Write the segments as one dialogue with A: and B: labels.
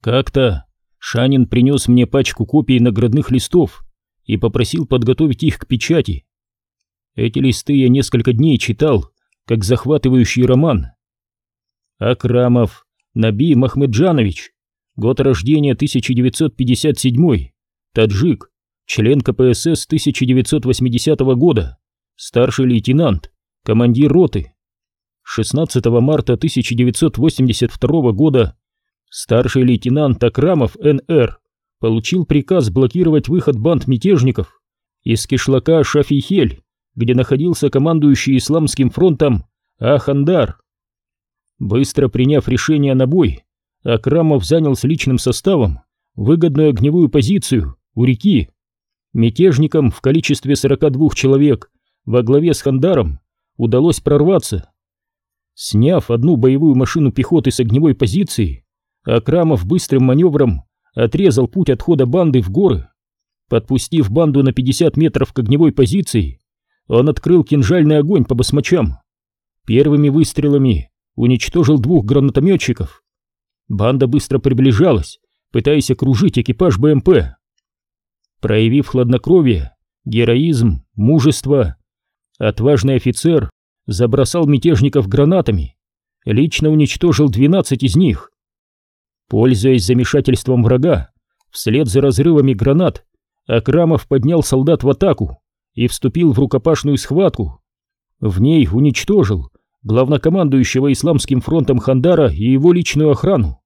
A: Как-то Шанин принес мне пачку копий наградных листов и попросил подготовить их к печати. Эти листы я несколько дней читал, как захватывающий роман. Акрамов Наби Махмеджанович, год рождения 1957, таджик, член КПСС 1980 года, старший лейтенант, командир роты. 16 марта 1982 года старший лейтенант Акрамов Н.Р. получил приказ блокировать выход банд мятежников из кишлака Шафихель, где находился командующий Исламским фронтом Ахандар. Быстро приняв решение на бой, Акрамов занял с личным составом выгодную огневую позицию у реки. Мятежникам в количестве 42 человек во главе с Хандаром удалось прорваться. Сняв одну боевую машину пехоты с огневой позиции, Акрамов быстрым маневром отрезал путь отхода банды в горы. Подпустив банду на 50 метров к огневой позиции, он открыл кинжальный огонь по басмачам. Первыми выстрелами уничтожил двух гранатометчиков. Банда быстро приближалась, пытаясь окружить экипаж БМП. Проявив хладнокровие, героизм, мужество, отважный офицер забросал мятежников гранатами, лично уничтожил 12 из них. Пользуясь замешательством врага, вслед за разрывами гранат, Акрамов поднял солдат в атаку и вступил в рукопашную схватку. В ней уничтожил главнокомандующего Исламским фронтом Хандара и его личную охрану.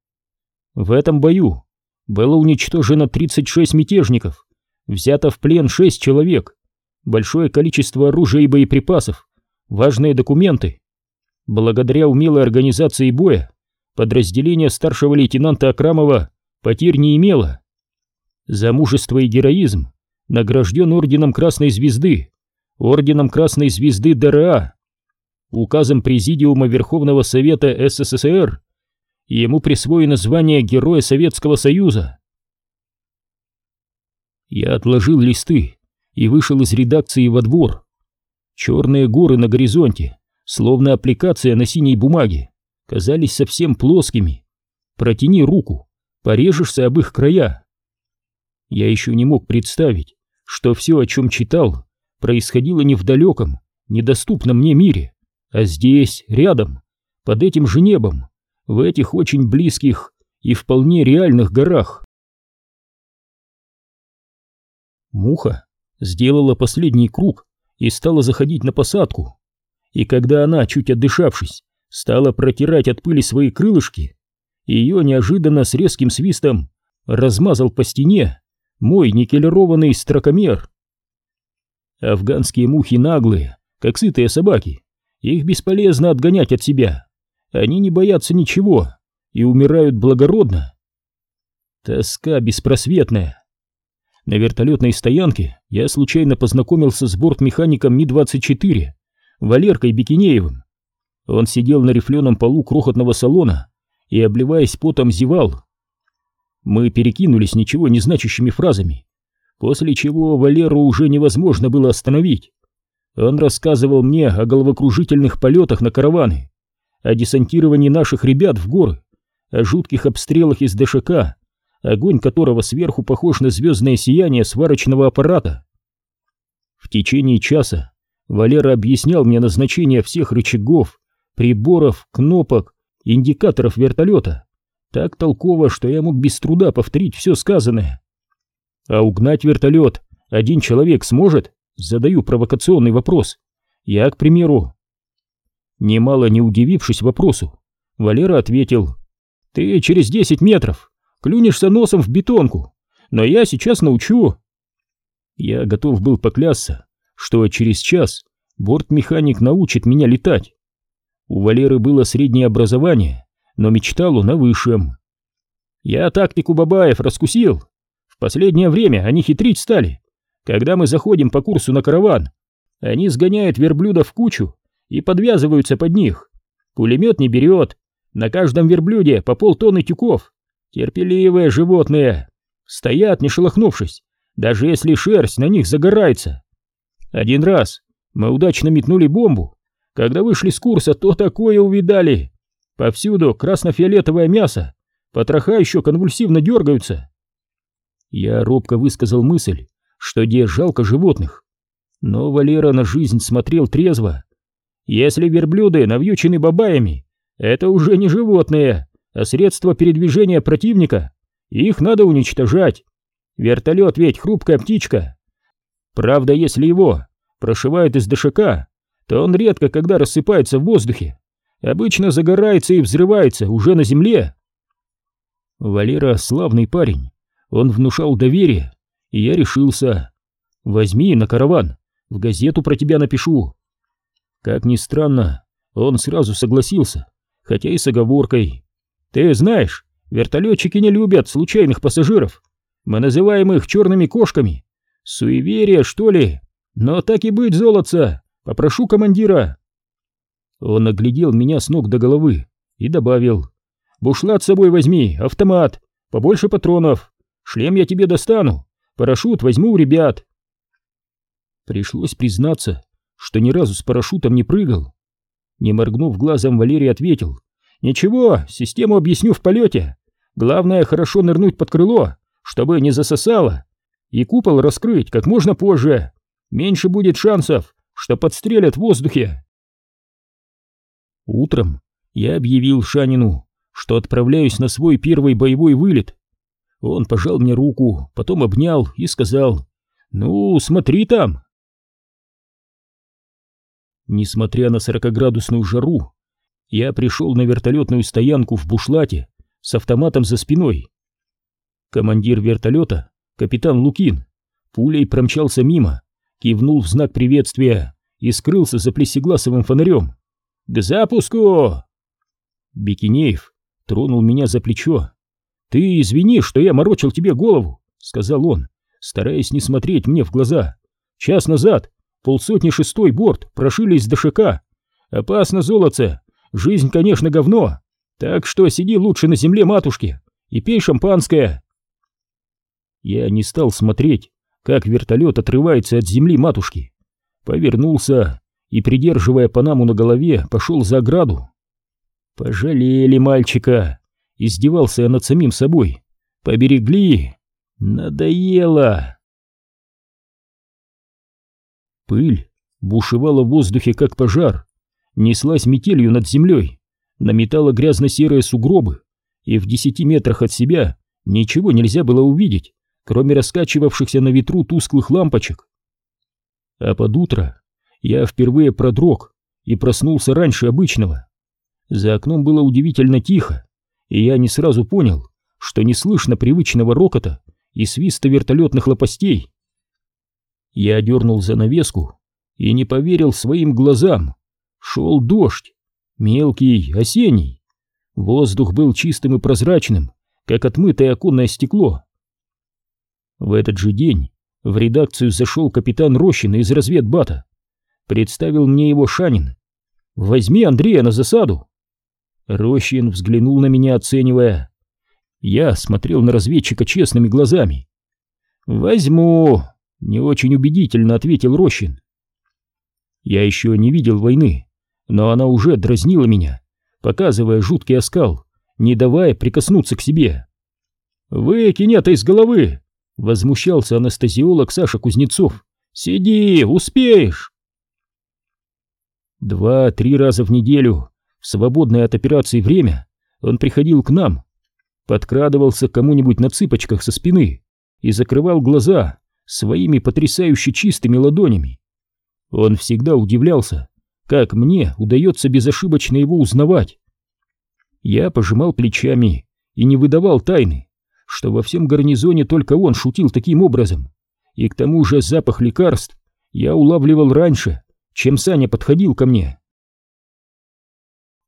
A: В этом бою было уничтожено 36 мятежников, взято в плен 6 человек, большое количество оружия и боеприпасов, важные документы. Благодаря умелой организации боя подразделение старшего лейтенанта Акрамова потерь не имело. За мужество и героизм награжден орденом Красной Звезды, орденом Красной Звезды ДРА, указом Президиума Верховного Совета СССР, ему присвоено звание Героя Советского Союза. Я отложил листы и вышел из редакции во двор. Черные горы на горизонте, словно аппликация на синей бумаге казались совсем плоскими. Протяни руку, порежешься об их края. Я еще не мог представить, что все, о чем читал, происходило не в далеком, недоступном мне мире, а здесь, рядом, под этим же небом, в этих очень близких и вполне реальных горах. Муха сделала последний круг и стала заходить на посадку. И когда она, чуть отдышавшись, стала протирать от пыли свои крылышки, ее неожиданно с резким свистом размазал по стене мой никелированный строкомер. Афганские мухи наглые, как сытые собаки, их бесполезно отгонять от себя. Они не боятся ничего и умирают благородно. Тоска беспросветная. На вертолетной стоянке я случайно познакомился с бортмехаником Ми-24, Валеркой Бекинеевым. Он сидел на рифленом полу крохотного салона и, обливаясь потом, зевал. Мы перекинулись ничего не значащими фразами, после чего Валеру уже невозможно было остановить. Он рассказывал мне о головокружительных полетах на караваны, о десантировании наших ребят в горы, о жутких обстрелах из ДШК, огонь которого сверху похож на звездное сияние сварочного аппарата. В течение часа Валера объяснял мне назначение всех рычагов, приборов, кнопок, индикаторов вертолета. Так толково, что я мог без труда повторить все сказанное. А угнать вертолет один человек сможет? Задаю провокационный вопрос. Я, к примеру. Немало не удивившись вопросу, Валера ответил. Ты через 10 метров клюнешься носом в бетонку, но я сейчас научу. Я готов был поклясться, что через час бортмеханик научит меня летать. У Валеры было среднее образование, но мечтал он о высшем. Я тактику Бабаев раскусил. В последнее время они хитрить стали. Когда мы заходим по курсу на караван, они сгоняют верблюдов в кучу и подвязываются под них. Пулемет не берет. На каждом верблюде по полтонны тюков. Терпеливые животные. Стоят, не шелохнувшись, даже если шерсть на них загорается. Один раз мы удачно метнули бомбу, когда вышли с курса, то такое увидали. Повсюду красно-фиолетовое мясо, потроха еще конвульсивно дергаются. Я робко высказал мысль, что где жалко животных. Но Валера на жизнь смотрел трезво. Если верблюды навьючены бабаями, это уже не животные, а средства передвижения противника. Их надо уничтожать. Вертолет ведь хрупкая птичка. Правда, если его прошивают из ДШК, то он редко когда рассыпается в воздухе. Обычно загорается и взрывается уже на земле. Валера славный парень. Он внушал доверие, и я решился. Возьми на караван, в газету про тебя напишу. Как ни странно, он сразу согласился, хотя и с оговоркой. Ты знаешь, вертолетчики не любят случайных пассажиров. Мы называем их черными кошками. Суеверие, что ли? Но так и быть, золотца, попрошу командира. Он оглядел меня с ног до головы и добавил. Бушлат с собой возьми, автомат, побольше патронов. Шлем я тебе достану, парашют возьму у ребят. Пришлось признаться, что ни разу с парашютом не прыгал. Не моргнув глазом, Валерий ответил. «Ничего, систему объясню в полете. Главное, хорошо нырнуть под крыло, чтобы не засосало, и купол раскрыть как можно позже. Меньше будет шансов, что подстрелят в воздухе». Утром я объявил Шанину, что отправляюсь на свой первый боевой вылет. Он пожал мне руку, потом обнял и сказал, «Ну, смотри там». Несмотря на сорокоградусную жару, я пришел на вертолетную стоянку в бушлате с автоматом за спиной. Командир вертолета, капитан Лукин, пулей промчался мимо, кивнул в знак приветствия и скрылся за плесегласовым фонарем. «К запуску!» Бекинеев тронул меня за плечо. «Ты извини, что я морочил тебе голову», — сказал он, стараясь не смотреть мне в глаза. «Час назад полсотни шестой борт прошили из ДШК. Опасно, золотце, жизнь, конечно, говно, так что сиди лучше на земле матушки и пей шампанское». Я не стал смотреть, как вертолет отрывается от земли матушки. Повернулся и, придерживая Панаму на голове, пошел за ограду. Пожалели мальчика. Издевался я над самим собой. Поберегли. Надоело. Пыль бушевала в воздухе, как пожар. Неслась метелью над землей. Наметала грязно-серые сугробы. И в десяти метрах от себя ничего нельзя было увидеть, кроме раскачивавшихся на ветру тусклых лампочек. А под утро я впервые продрог и проснулся раньше обычного. За окном было удивительно тихо, и я не сразу понял, что не слышно привычного рокота и свиста вертолетных лопастей. Я дернул занавеску и не поверил своим глазам. Шел дождь, мелкий, осенний. Воздух был чистым и прозрачным, как отмытое оконное стекло. В этот же день в редакцию зашел капитан Рощина из разведбата. Представил мне его Шанин. «Возьми Андрея на засаду!» Рощин взглянул на меня, оценивая. Я смотрел на разведчика честными глазами. «Возьму!» — не очень убедительно ответил Рощин. Я еще не видел войны, но она уже дразнила меня, показывая жуткий оскал, не давая прикоснуться к себе. «Выкинь это из головы!» — возмущался анестезиолог Саша Кузнецов. «Сиди, успеешь!» Два-три раза в неделю в свободное от операции время он приходил к нам, подкрадывался к кому-нибудь на цыпочках со спины и закрывал глаза своими потрясающе чистыми ладонями. Он всегда удивлялся, как мне удается безошибочно его узнавать. Я пожимал плечами и не выдавал тайны, что во всем гарнизоне только он шутил таким образом, и к тому же запах лекарств я улавливал раньше, чем Саня подходил ко мне.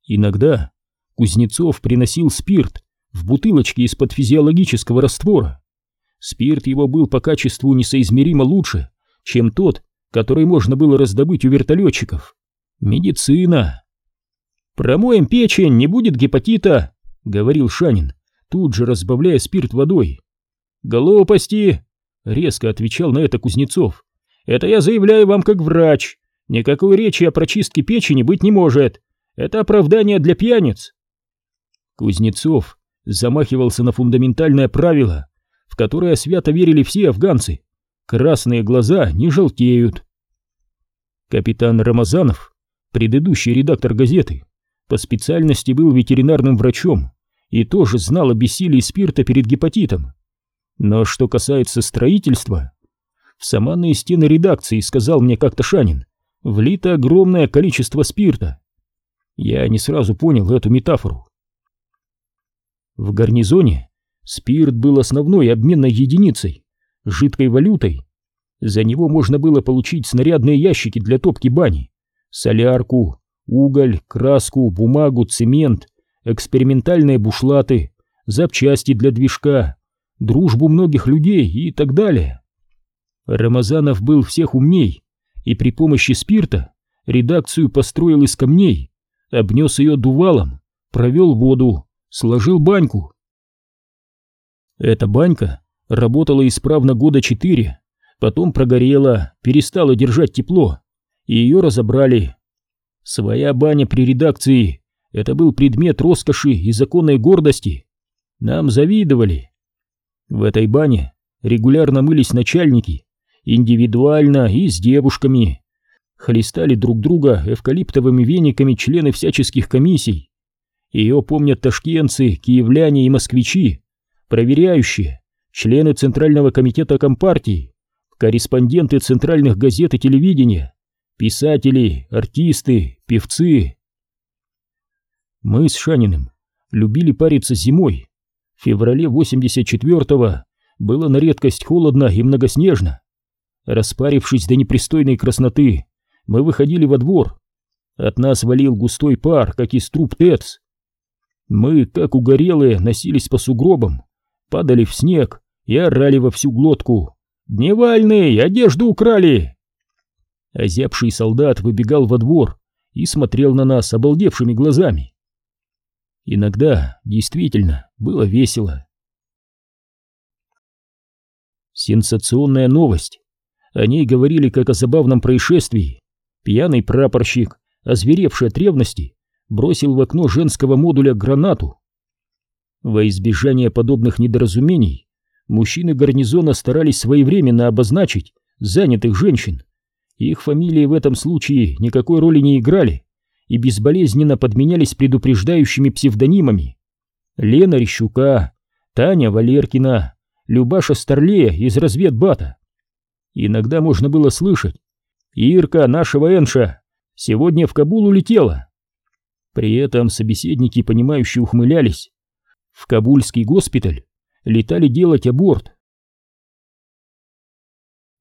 A: Иногда Кузнецов приносил спирт в бутылочке из-под физиологического раствора. Спирт его был по качеству несоизмеримо лучше, чем тот, который можно было раздобыть у вертолетчиков. Медицина. «Промоем печень, не будет гепатита», — говорил Шанин, тут же разбавляя спирт водой. «Глупости!» — резко отвечал на это Кузнецов. «Это я заявляю вам как врач. Никакой речи о прочистке печени быть не может. Это оправдание для пьяниц. Кузнецов замахивался на фундаментальное правило, в которое свято верили все афганцы. Красные глаза не желтеют. Капитан Рамазанов, предыдущий редактор газеты, по специальности был ветеринарным врачом и тоже знал о бессилии спирта перед гепатитом. Но что касается строительства, в саманные стены редакции, сказал мне как-то Шанин, влито огромное количество спирта. Я не сразу понял эту метафору. В гарнизоне спирт был основной обменной единицей, жидкой валютой. За него можно было получить снарядные ящики для топки бани, солярку, уголь, краску, бумагу, цемент, экспериментальные бушлаты, запчасти для движка, дружбу многих людей и так далее. Рамазанов был всех умней и при помощи спирта редакцию построил из камней, обнес ее дувалом, провел воду, сложил баньку. Эта банька работала исправно года четыре, потом прогорела, перестала держать тепло, и ее разобрали. Своя баня при редакции — это был предмет роскоши и законной гордости. Нам завидовали. В этой бане регулярно мылись начальники, индивидуально и с девушками. Хлестали друг друга эвкалиптовыми вениками члены всяческих комиссий. Ее помнят ташкентцы, киевляне и москвичи, проверяющие, члены Центрального комитета Компартии, корреспонденты центральных газет и телевидения, писатели, артисты, певцы. Мы с Шаниным любили париться зимой. В феврале 84-го было на редкость холодно и многоснежно. Распарившись до непристойной красноты, мы выходили во двор. От нас валил густой пар, как из труб ТЭЦ. Мы, как угорелые, носились по сугробам, падали в снег и орали во всю глотку. «Дневальный, одежду украли!» Озябший солдат выбегал во двор и смотрел на нас обалдевшими глазами. Иногда действительно было весело. Сенсационная новость. О ней говорили как о забавном происшествии. Пьяный прапорщик, озверевший от ревности, бросил в окно женского модуля гранату. Во избежание подобных недоразумений мужчины гарнизона старались своевременно обозначить занятых женщин. Их фамилии в этом случае никакой роли не играли и безболезненно подменялись предупреждающими псевдонимами. Лена Рещука, Таня Валеркина, Любаша Старлея из разведбата. Иногда можно было слышать «Ирка, нашего Энша, сегодня в Кабул улетела». При этом собеседники, понимающие, ухмылялись. В Кабульский госпиталь летали делать аборт.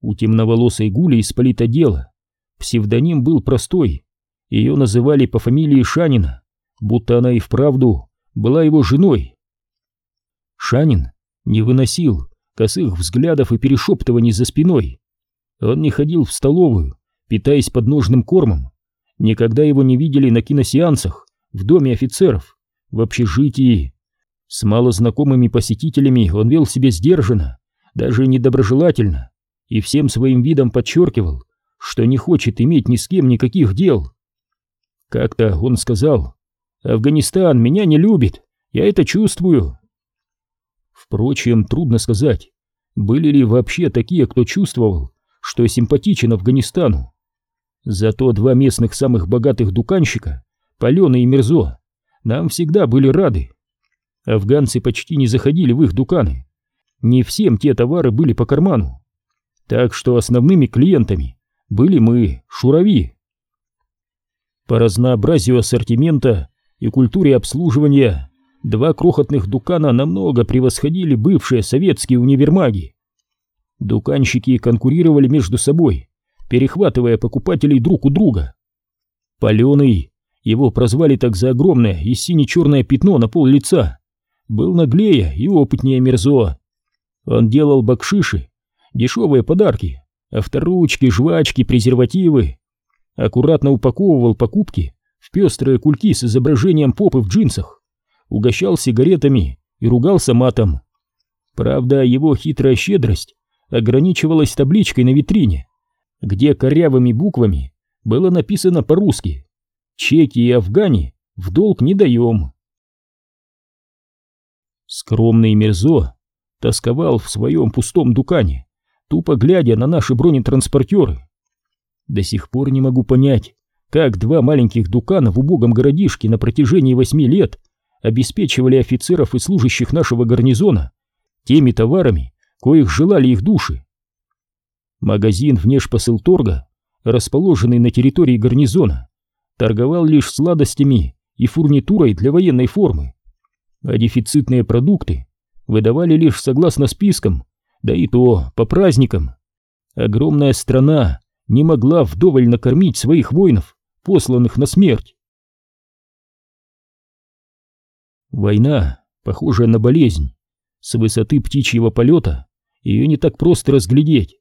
A: У темноволосой Гули из политодела псевдоним был простой. Ее называли по фамилии Шанина, будто она и вправду была его женой. Шанин не выносил косых взглядов и перешептываний за спиной. Он не ходил в столовую, питаясь подножным кормом. Никогда его не видели на киносеансах, в доме офицеров, в общежитии. С малознакомыми посетителями он вел себя сдержанно, даже недоброжелательно, и всем своим видом подчеркивал, что не хочет иметь ни с кем никаких дел. Как-то он сказал, «Афганистан меня не любит, я это чувствую». Впрочем, трудно сказать, были ли вообще такие, кто чувствовал, что симпатичен Афганистану. Зато два местных самых богатых дуканщика, Паленый и Мерзо, нам всегда были рады. Афганцы почти не заходили в их дуканы. Не всем те товары были по карману. Так что основными клиентами были мы, шурави. По разнообразию ассортимента и культуре обслуживания два крохотных дукана намного превосходили бывшие советские универмаги. Дуканщики конкурировали между собой, перехватывая покупателей друг у друга. Паленый, его прозвали так за огромное и сине-черное пятно на пол лица, был наглее и опытнее Мерзо. Он делал бакшиши, дешевые подарки, авторучки, жвачки, презервативы. Аккуратно упаковывал покупки в пестрые кульки с изображением попы в джинсах, угощал сигаретами и ругался матом. Правда, его хитрая щедрость ограничивалась табличкой на витрине, где корявыми буквами было написано по-русски «Чеки и Афгани в долг не даем». Скромный Мерзо тосковал в своем пустом дукане, тупо глядя на наши бронетранспортеры. До сих пор не могу понять, как два маленьких дукана в убогом городишке на протяжении восьми лет обеспечивали офицеров и служащих нашего гарнизона теми товарами, коих желали их души. Магазин внешпосылторга, расположенный на территории гарнизона, торговал лишь сладостями и фурнитурой для военной формы, а дефицитные продукты выдавали лишь согласно спискам, да и то по праздникам. Огромная страна не могла вдоволь накормить своих воинов, посланных на смерть. Война, похожая на болезнь, с высоты птичьего полета ее не так просто разглядеть.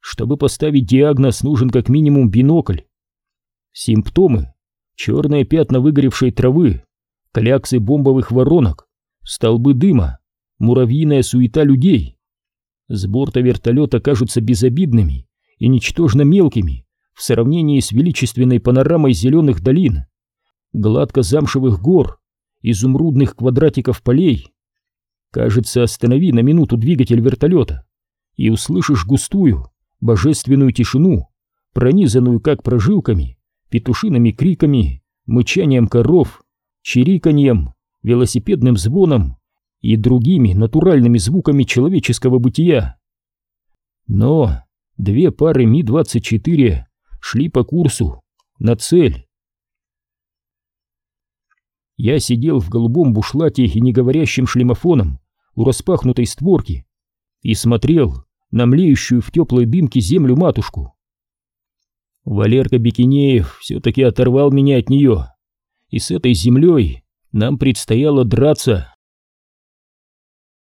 A: Чтобы поставить диагноз, нужен как минимум бинокль. Симптомы — черные пятна выгоревшей травы, кляксы бомбовых воронок, столбы дыма, муравьиная суета людей. С борта вертолета кажутся безобидными и ничтожно мелкими в сравнении с величественной панорамой зеленых долин, гладко замшевых гор, изумрудных квадратиков полей. Кажется, останови на минуту двигатель вертолета и услышишь густую, божественную тишину, пронизанную как прожилками, петушиными криками, мычанием коров, чириканьем, велосипедным звоном и другими натуральными звуками человеческого бытия. Но две пары Ми-24 шли по курсу, на цель. Я сидел в голубом бушлате и неговорящим шлемофоном у распахнутой створки и смотрел на млеющую в теплой дымке землю-матушку. Валерка Бекинеев все-таки оторвал меня от нее, и с этой землей нам предстояло драться.